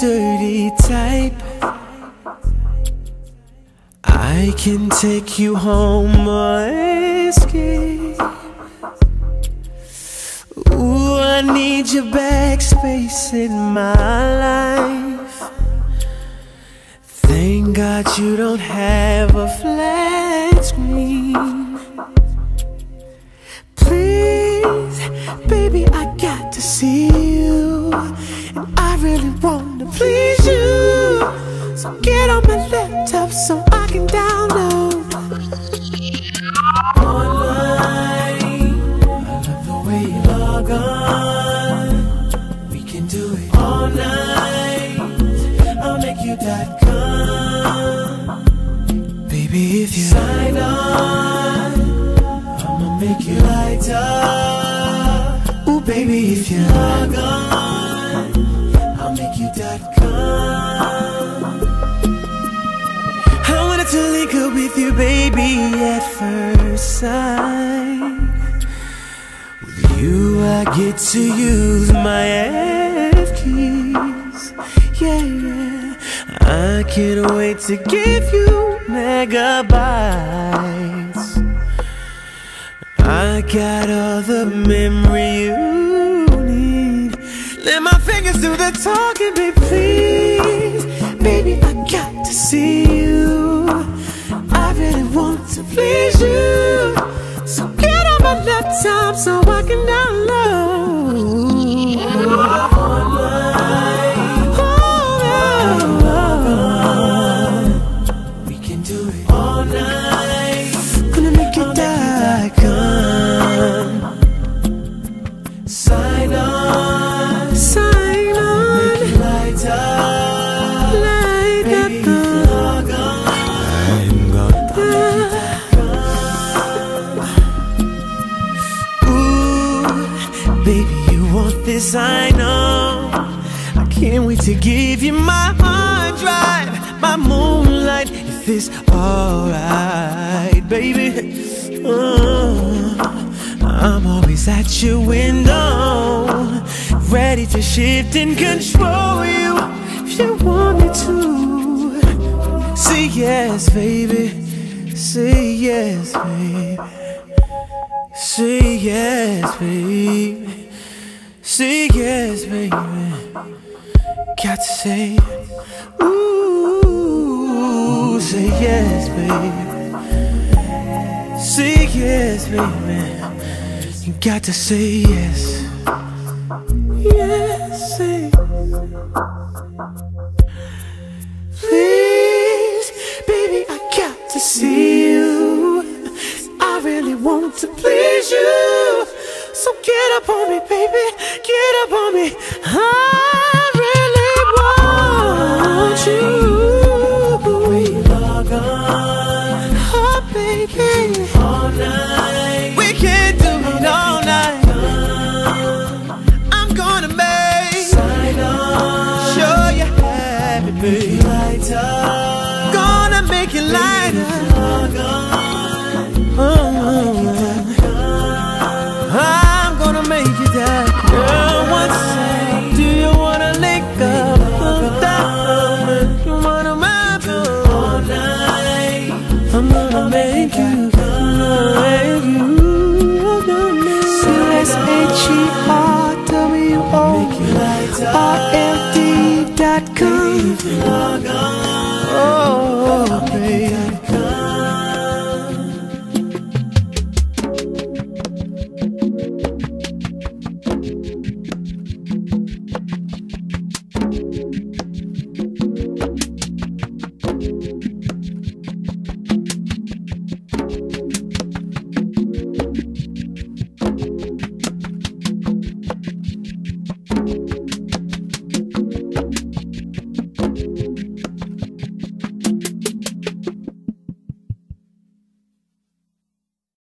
type. I can take you home or escape. Ooh, I need your backspace in my life. Thank God you don't have a flat screen. Please, baby, I got to see you. So get on my laptop so I can download. Online, you log on. We can do it all night. I'll make you. Baby, if you sign on, I'ma make you light up. Ooh, baby, if you log on, I'll make you com. With you, baby, at first sight. With you, I get to use my F keys. Yeah, yeah. I can't wait to give you megabytes. I got all the memory you need. Let my fingers do the talking, baby, please. Baby, I got to see you. To please you. Can't wait to give you my hard drive, my moonlight. If it's alright, baby. Uh, I'm always at your window, ready to shift and control you if you want me to. Say yes, baby. Say yes, baby. Say yes, baby. Say yes, baby. Got to say, ooh, say yes, baby. Say yes, baby. You got to say yes. Yes, say. Please, baby, I got to see you. I really want to please you. So get up on me, baby. Get up on me. I All night. We can do it all night. I'm gonna make sure you're. Gonna make you light C-S-H-E-R-W-O-R-L-D